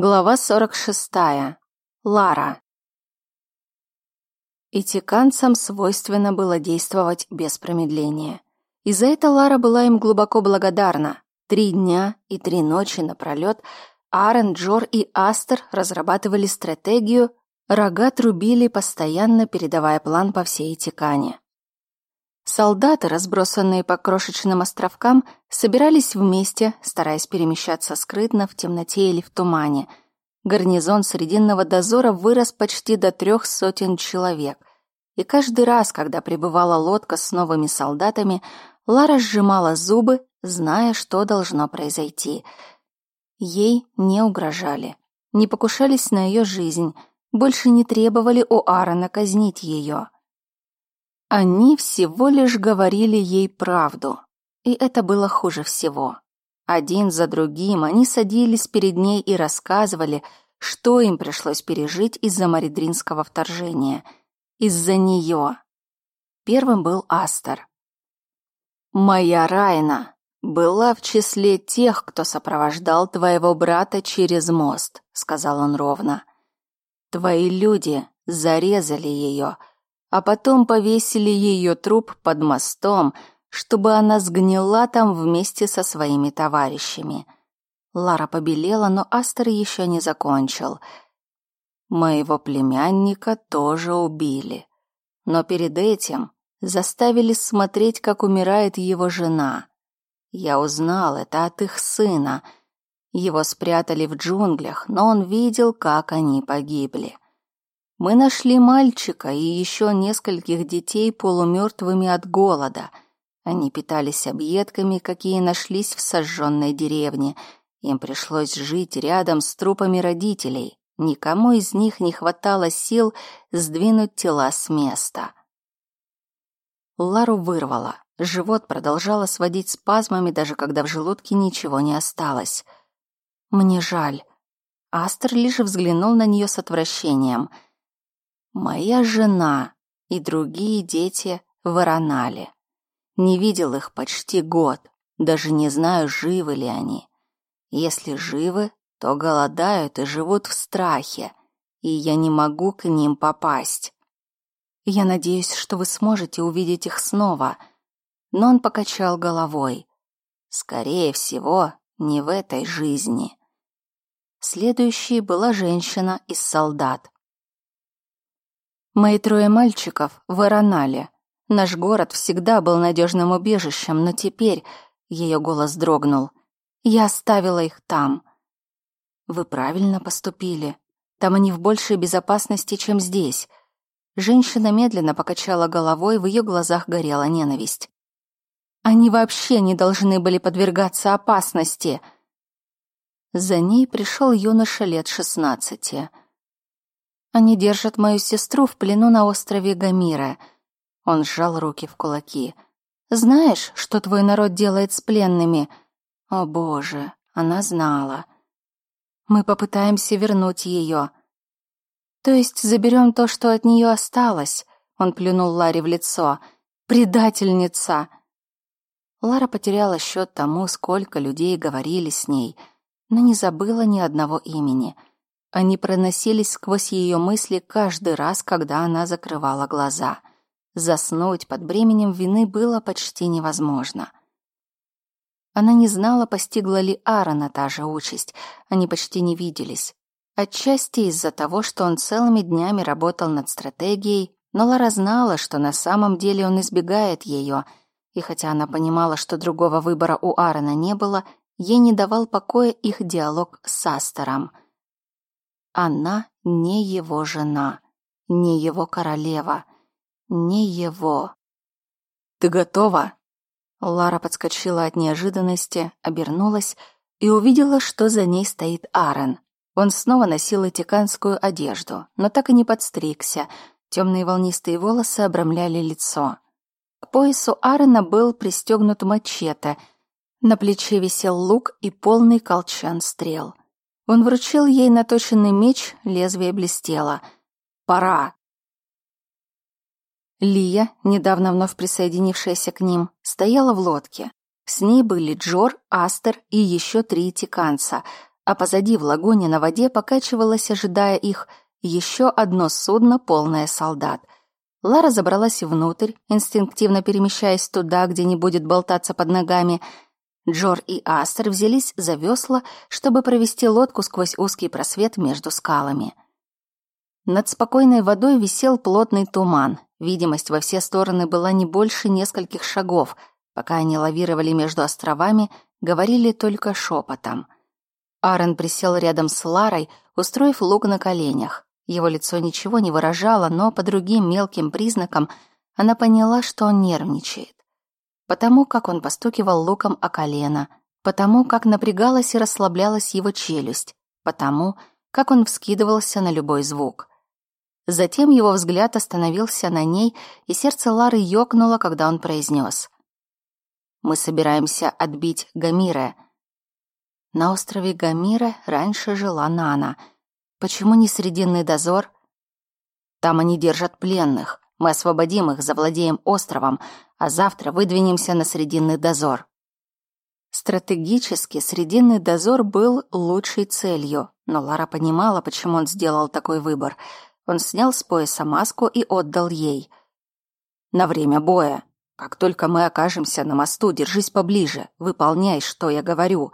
Глава 46. Лара. Итиканцам свойственно было действовать без промедления. И за это Лара была им глубоко благодарна. Три дня и три ночи напролет Аарон, Джор и Астер разрабатывали стратегию, рога трубили, постоянно передавая план по всей Итикане. Солдаты, разбросанные по крошечным островкам, собирались вместе, стараясь перемещаться скрытно в темноте или в тумане. Гарнизон Срединного дозора вырос почти до трех сотен человек. И каждый раз, когда прибывала лодка с новыми солдатами, Лара сжимала зубы, зная, что должно произойти. Ей не угрожали, не покушались на ее жизнь, больше не требовали у Аарона казнить ее. Они всего лишь говорили ей правду, и это было хуже всего. Один за другим они садились перед ней и рассказывали, что им пришлось пережить из-за маридринского вторжения, из-за нее. Первым был Астер. «Моя Райна была в числе тех, кто сопровождал твоего брата через мост», — сказал он ровно. «Твои люди зарезали ее, а потом повесили ее труп под мостом, чтобы она сгнила там вместе со своими товарищами. Лара побелела, но Астер еще не закончил. Моего племянника тоже убили. Но перед этим заставили смотреть, как умирает его жена. Я узнал это от их сына. Его спрятали в джунглях, но он видел, как они погибли. Мы нашли мальчика и еще нескольких детей полумертвыми от голода. Они питались объедками, какие нашлись в сожженной деревне. Им пришлось жить рядом с трупами родителей. Никому из них не хватало сил сдвинуть тела с места. Лару вырвало. Живот продолжало сводить спазмами, даже когда в желудке ничего не осталось. «Мне жаль». Астер лишь взглянул на нее с отвращением – Моя жена и другие дети в Аронале. Не видел их почти год, даже не знаю, живы ли они. Если живы, то голодают и живут в страхе, и я не могу к ним попасть. Я надеюсь, что вы сможете увидеть их снова. Но он покачал головой. Скорее всего, не в этой жизни. Следующей была женщина из солдат. Мои трое мальчиков в Аронале. Наш город всегда был надежным убежищем, но теперь ее голос дрогнул. Я оставила их там. Вы правильно поступили. Там они в большей безопасности, чем здесь. Женщина медленно покачала головой, в ее глазах горела ненависть. Они вообще не должны были подвергаться опасности. За ней пришел юноша лет шестнадцати. Они держат мою сестру в плену на острове Гамира. Он сжал руки в кулаки. Знаешь, что твой народ делает с пленными? О, боже, она знала. Мы попытаемся вернуть ее. То есть заберем то, что от нее осталось. Он плюнул Ларе в лицо. Предательница. Лара потеряла счет тому, сколько людей говорили с ней, но не забыла ни одного имени — они проносились сквозь ее мысли каждый раз, когда она закрывала глаза. Заснуть под бременем вины было почти невозможно. Она не знала, постигла ли Аарона та же участь. Они почти не виделись. Отчасти из-за того, что он целыми днями работал над стратегией, но Лара знала, что на самом деле он избегает ее, и хотя она понимала, что другого выбора у Аарона не было, ей не давал покоя их диалог с Астером — она не его жена, не его королева, не его. «Ты готова?» Лара подскочила от неожиданности, обернулась и увидела, что за ней стоит Аарон. Он снова носил этиканскую одежду, но так и не подстригся. Темные волнистые волосы обрамляли лицо. К поясу Аарона был пристегнут мачете. На плече висел лук и полный колчан стрел. Он вручил ей наточенный меч, лезвие блестело. «Пора!» Лия, недавно вновь присоединившаяся к ним, стояла в лодке. С ней были Джор, Астер и еще три тиканца, а позади в лагуне на воде покачивалось, ожидая их, еще одно судно, полное солдат. Лара забралась внутрь, инстинктивно перемещаясь туда, где не будет болтаться под ногами. Джор и Астер взялись за весла, чтобы провести лодку сквозь узкий просвет между скалами. Над спокойной водой висел плотный туман. Видимость во все стороны была не больше нескольких шагов. Пока они лавировали между островами, говорили только шепотом. Аарон присел рядом с Ларой, устроив лук на коленях. Его лицо ничего не выражало, но по другим мелким признакам она поняла, что он нервничает. Потому как он постукивал луком о колено, потому как напрягалась и расслаблялась его челюсть, потому как он вскидывался на любой звук. Затем его взгляд остановился на ней, и сердце Лары ёкнуло, когда он произнес: «Мы собираемся отбить Гамира». На острове Гамира раньше жила Нана — Почему не Срединный дозор? Там они держат пленных. Мы освободим их, завладеем островом, а завтра выдвинемся на Срединный дозор. Стратегически Срединный дозор был лучшей целью, но Лара понимала, почему он сделал такой выбор. Он снял с пояса маску и отдал ей. «На время боя. Как только мы окажемся на мосту, держись поближе, выполняй, что я говорю.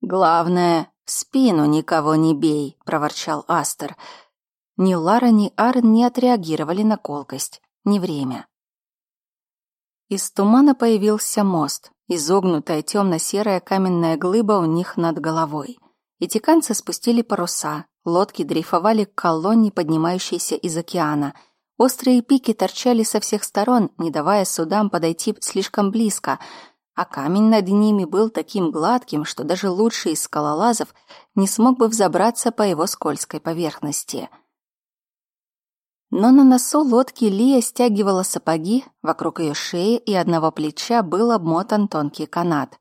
Главное, «В спину никого не бей», — проворчал Астер. Ни Лара, ни Арен не отреагировали на колкость. Не время. Из тумана появился мост, изогнутая темно-серая каменная глыба у них над головой. И тиканцы спустили паруса, лодки дрейфовали к колонне, поднимающейся из океана. Острые пики торчали со всех сторон, не давая судам подойти слишком близко — а камень над ними был таким гладким, что даже лучший из скалолазов не смог бы взобраться по его скользкой поверхности. Но на носу лодки Лия стягивала сапоги, вокруг ее шеи и одного плеча был обмотан тонкий канат.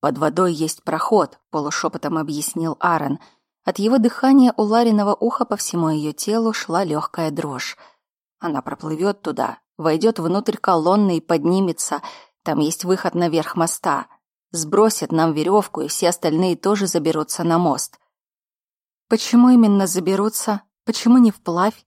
«Под водой есть проход», — полушепотом объяснил Аарон. От его дыхания у Лариного уха по всему ее телу шла легкая дрожь. Она проплывет туда, войдет внутрь колонны и поднимется — там есть выход наверх моста. Сбросят нам веревку, и все остальные тоже заберутся на мост. Почему именно заберутся? Почему не вплавь?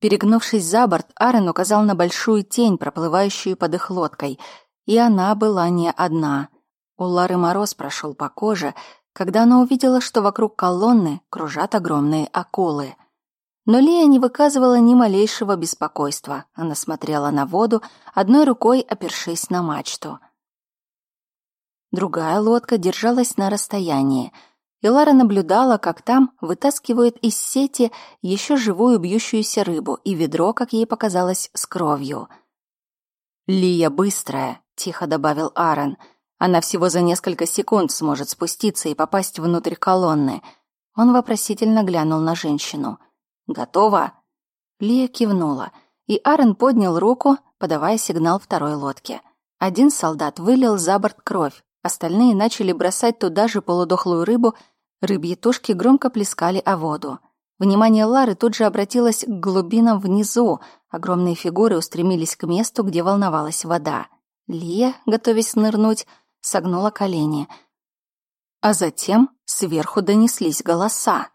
Перегнувшись за борт, Арен указал на большую тень, проплывающую под их лодкой. И она была не одна. У Лары мороз прошел по коже, когда она увидела, что вокруг колонны кружат огромные акулы. Но Лия не выказывала ни малейшего беспокойства. Она смотрела на воду, одной рукой опершись на мачту. Другая лодка держалась на расстоянии, и Лара наблюдала, как там вытаскивают из сети еще живую бьющуюся рыбу и ведро, как ей показалось, с кровью. «Лия быстрая», — тихо добавил Аарон. «Она всего за несколько секунд сможет спуститься и попасть внутрь колонны». Он вопросительно глянул на женщину — «Готово?» Лия кивнула, и Аарон поднял руку, подавая сигнал второй лодке. Один солдат вылил за борт кровь, остальные начали бросать туда же полудохлую рыбу, рыбьи тушки громко плескали о воду. Внимание Лары тут же обратилось к глубинам внизу, огромные фигуры устремились к месту, где волновалась вода. Лия, готовясь нырнуть, согнула колени. А затем сверху донеслись голоса.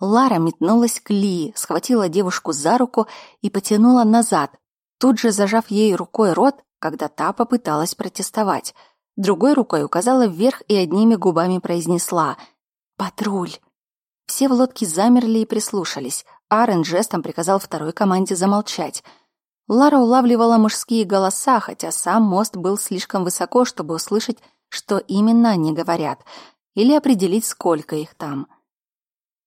Лара метнулась к Ли, схватила девушку за руку и потянула назад, тут же зажав ей рукой рот, когда та попыталась протестовать. Другой рукой указала вверх и одними губами произнесла «Патруль». Все в лодке замерли и прислушались. Арен жестом приказал второй команде замолчать. Лара улавливала мужские голоса, хотя сам мост был слишком высоко, чтобы услышать, что именно они говорят, или определить, сколько их там.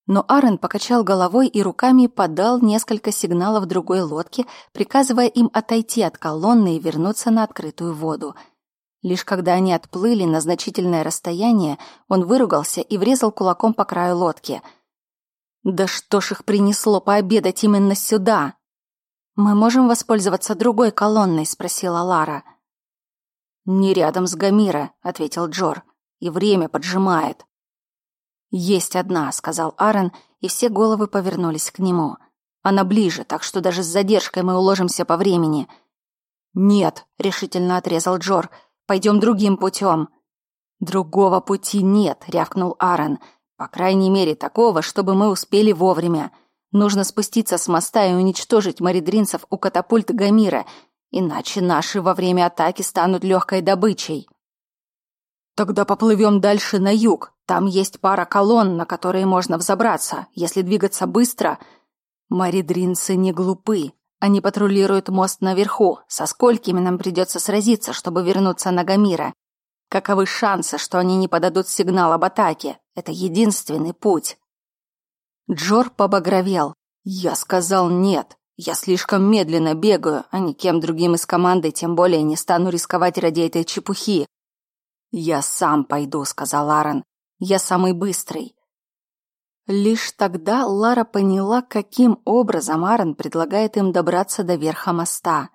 Но Арен покачал головой и руками подал несколько сигналов другой лодке, приказывая им отойти от колонны и вернуться на открытую воду. Лишь когда они отплыли на значительное расстояние, он выругался и врезал кулаком по краю лодки. «Да что ж их принесло пообедать именно сюда?» «Мы можем воспользоваться другой колонной?» — спросила Лара. «Не рядом с Гамира», — ответил Джор. «И время поджимает». «Есть одна», — сказал Аарон, и все головы повернулись к нему. «Она ближе, так что даже с задержкой мы уложимся по времени». «Нет», — решительно отрезал Джор, — «пойдем другим путем». Другого пути нет, рявкнул Аарон. По крайней мере, такого, чтобы мы успели вовремя. Нужно спуститься с моста и уничтожить маридринцев у катапульт Гамира, иначе наши во время атаки станут легкой добычей. Тогда поплывем дальше на юг. Там есть пара колонн, на которые можно взобраться. Если двигаться быстро... Маридринцы не глупы. Они патрулируют мост наверху. Со сколькими нам придется сразиться, чтобы вернуться на Гамира? Каковы шансы, что они не подадут сигнал об атаке? Это единственный путь. Джор побагровел. Я сказал нет. Я слишком медленно бегаю, а никем другим из команды тем более не стану рисковать ради этой чепухи. «Я сам пойду», — сказал Аарон. «Я самый быстрый». Лишь тогда Лара поняла, каким образом Аарон предлагает им добраться до верха моста.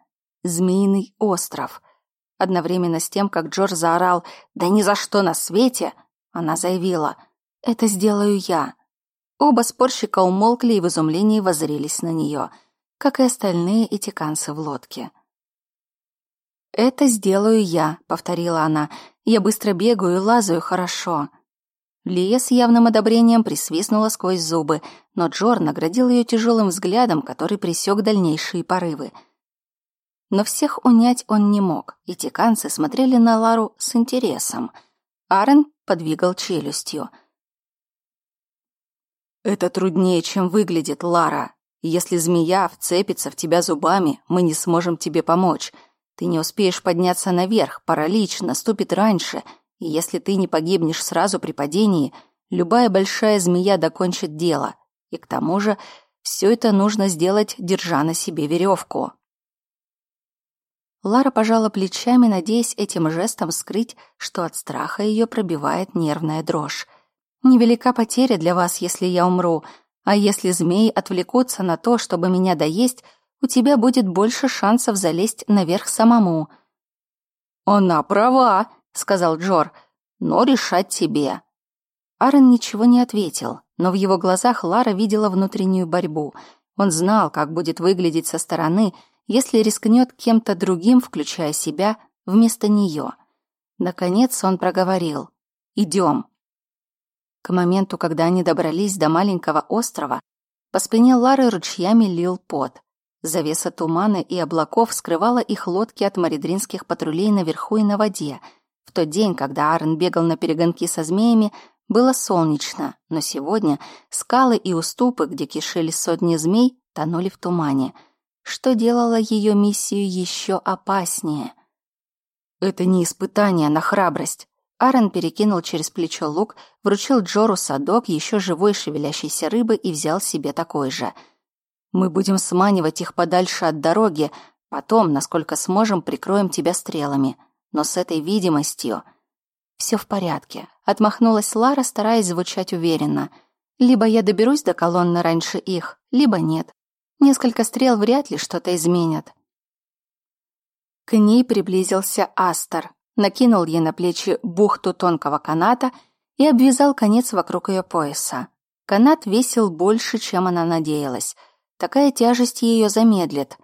Змеиный остров. Одновременно с тем, как Джордж заорал «Да ни за что на свете!», она заявила «Это сделаю я». Оба спорщика умолкли и в изумлении воззрелись на нее, как и остальные этиканцы в лодке. «Это сделаю я», — повторила она. «Я быстро бегаю и лазаю хорошо». Лия с явным одобрением присвистнула сквозь зубы, но Джор наградил ее тяжелым взглядом, который пресек дальнейшие порывы. Но всех унять он не мог, и тиканцы смотрели на Лару с интересом. Арен подвигал челюстью. «Это труднее, чем выглядит, Лара. Если змея вцепится в тебя зубами, мы не сможем тебе помочь. Ты не успеешь подняться наверх, паралич наступит раньше, и если ты не погибнешь сразу при падении, любая большая змея докончит дело. И к тому же все это нужно сделать, держа на себе веревку. Лара пожала плечами, надеясь этим жестом скрыть, что от страха ее пробивает нервная дрожь. «Невелика потеря для вас, если я умру, а если змеи отвлекутся на то, чтобы меня доесть, у тебя будет больше шансов залезть наверх самому». «Она права», — сказал Джор, — «но решать тебе». Аарон ничего не ответил, но в его глазах Лара видела внутреннюю борьбу. Он знал, как будет выглядеть со стороны, если рискнет кем-то другим, включая себя, вместо нее. Наконец он проговорил «Идем». К моменту, когда они добрались до маленького острова, по спине Лары ручьями лил пот. Завеса тумана и облаков скрывала их лодки от маридринских патрулей наверху и на воде. В тот день, когда Аарон бегал на перегонки со змеями, было солнечно, но сегодня скалы и уступы, где кишели сотни змей, тонули в тумане, что делало ее миссию еще опаснее. Это не испытание на храбрость. Аарон перекинул через плечо лук, вручил Джору садок еще живой шевелящейся рыбы и взял себе такой же — мы будем сманивать их подальше от дороги, потом, насколько сможем, прикроем тебя стрелами. Но с этой видимостью... Все в порядке. Отмахнулась Лара, стараясь звучать уверенно. Либо я доберусь до колонны раньше их, либо нет. Несколько стрел вряд ли что-то изменят. К ней приблизился Астер, накинул ей на плечи бухту тонкого каната и обвязал конец вокруг ее пояса. Канат весил больше, чем она надеялась — Такая тяжесть ее замедлит.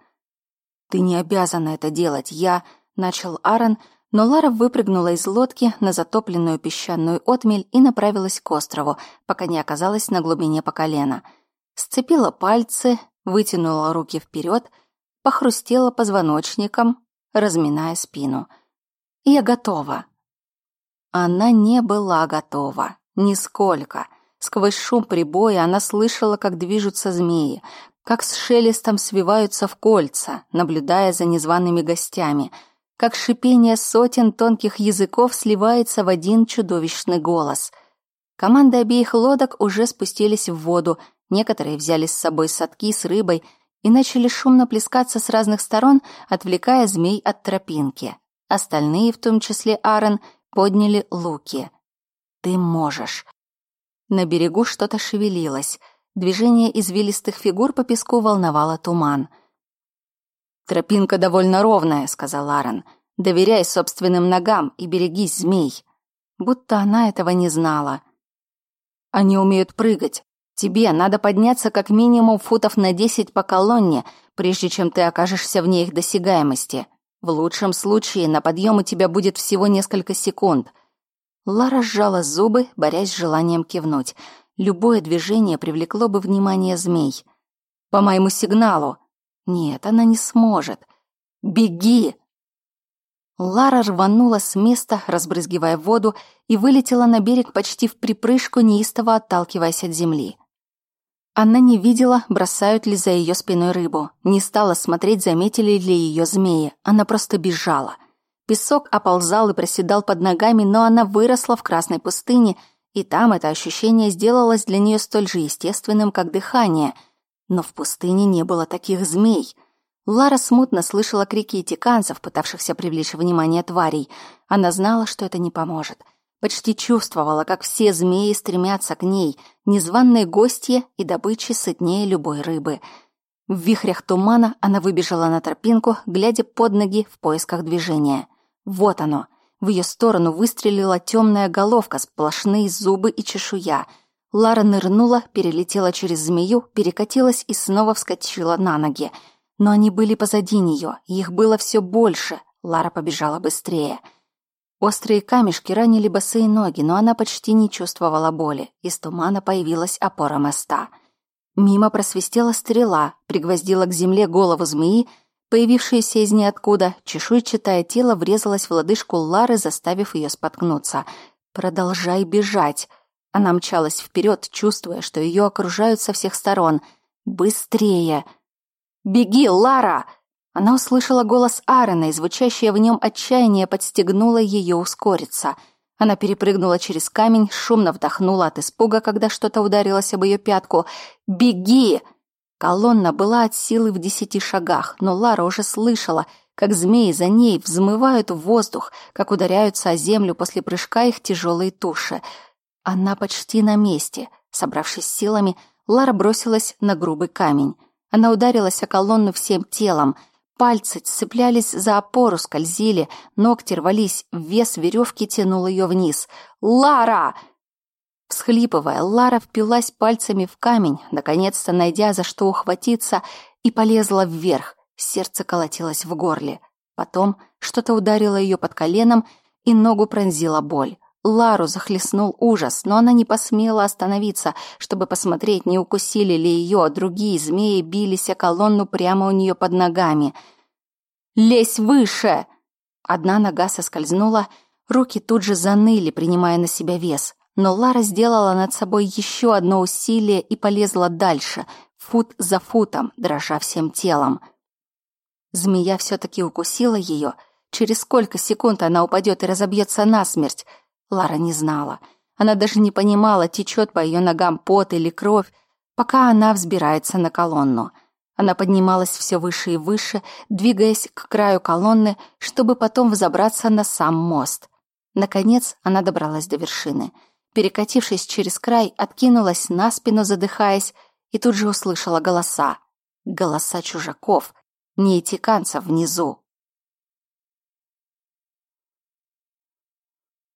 «Ты не обязана это делать, я...» — начал Аарон, но Лара выпрыгнула из лодки на затопленную песчаную отмель и направилась к острову, пока не оказалась на глубине по колено. Сцепила пальцы, вытянула руки вперед, похрустела позвоночником, разминая спину. «Я готова». Она не была готова. Нисколько. Сквозь шум прибоя она слышала, как движутся змеи, как с шелестом свиваются в кольца, наблюдая за незваными гостями, как шипение сотен тонких языков сливается в один чудовищный голос. Команды обеих лодок уже спустились в воду, некоторые взяли с собой садки с рыбой и начали шумно плескаться с разных сторон, отвлекая змей от тропинки. Остальные, в том числе Аарон, подняли луки. «Ты можешь». На берегу что-то шевелилось — Движение извилистых фигур по песку волновало туман. «Тропинка довольно ровная», — сказал Аарон. «Доверяй собственным ногам и берегись змей». Будто она этого не знала. «Они умеют прыгать. Тебе надо подняться как минимум футов на десять по колонне, прежде чем ты окажешься вне их досягаемости. В лучшем случае на подъем у тебя будет всего несколько секунд». Лара сжала зубы, борясь с желанием кивнуть. Любое движение привлекло бы внимание змей. «По моему сигналу!» «Нет, она не сможет!» «Беги!» Лара рванула с места, разбрызгивая воду, и вылетела на берег почти в припрыжку, неистово отталкиваясь от земли. Она не видела, бросают ли за ее спиной рыбу, не стала смотреть, заметили ли ее змеи, она просто бежала. Песок оползал и проседал под ногами, но она выросла в красной пустыне, и там это ощущение сделалось для нее столь же естественным, как дыхание. Но в пустыне не было таких змей — Лара смутно слышала крики этиканцев, пытавшихся привлечь внимание тварей. Она знала, что это не поможет. Почти чувствовала, как все змеи стремятся к ней, незваные гостья и добычи сытнее любой рыбы. В вихрях тумана она выбежала на тропинку, глядя под ноги в поисках движения. Вот оно. В ее сторону выстрелила темная головка, сплошные зубы и чешуя. Лара нырнула, перелетела через змею, перекатилась и снова вскочила на ноги. Но они были позади нее, их было все больше. Лара побежала быстрее. Острые камешки ранили босые ноги, но она почти не чувствовала боли. Из тумана появилась опора моста. Мимо просвистела стрела, пригвоздила к земле голову змеи, появившаяся из ниоткуда, чешуйчатое тело врезалось в лодыжку Лары, заставив ее споткнуться. «Продолжай бежать!» Она мчалась вперед, чувствуя, что ее окружают со всех сторон. «Быстрее!» «Беги, Лара!» Она услышала голос Аарона, и звучащее в нем отчаяние подстегнуло ее ускориться. Она перепрыгнула через камень, шумно вдохнула от испуга, когда что-то ударилось об ее пятку. «Беги!» Колонна была от силы в десяти шагах, но Лара уже слышала, как змеи за ней взмывают в воздух, как ударяются о землю после прыжка их тяжелые туши. Она почти на месте. Собравшись силами, Лара бросилась на грубый камень. Она ударилась о колонну всем телом. Пальцы цеплялись за опору, скользили, ногти рвались, вес веревки тянул ее вниз. «Лара!» Всхлипывая, Лара впилась пальцами в камень, наконец-то найдя за что ухватиться, и полезла вверх. Сердце колотилось в горле. Потом что-то ударило ее под коленом, и ногу пронзила боль. Лару захлестнул ужас, но она не посмела остановиться, чтобы посмотреть, не укусили ли ее, другие змеи бились о колонну прямо у нее под ногами. «Лезь выше!» Одна нога соскользнула, руки тут же заныли, принимая на себя вес. Но Лара сделала над собой еще одно усилие и полезла дальше, фут за футом, дрожа всем телом. Змея все-таки укусила ее. Через сколько секунд она упадет и разобьется насмерть? Лара не знала. Она даже не понимала, течет по ее ногам пот или кровь, пока она взбирается на колонну. Она поднималась все выше и выше, двигаясь к краю колонны, чтобы потом взобраться на сам мост. Наконец она добралась до вершины. Перекатившись через край, откинулась на спину, задыхаясь, и тут же услышала голоса. Голоса чужаков, неэтиканцев внизу.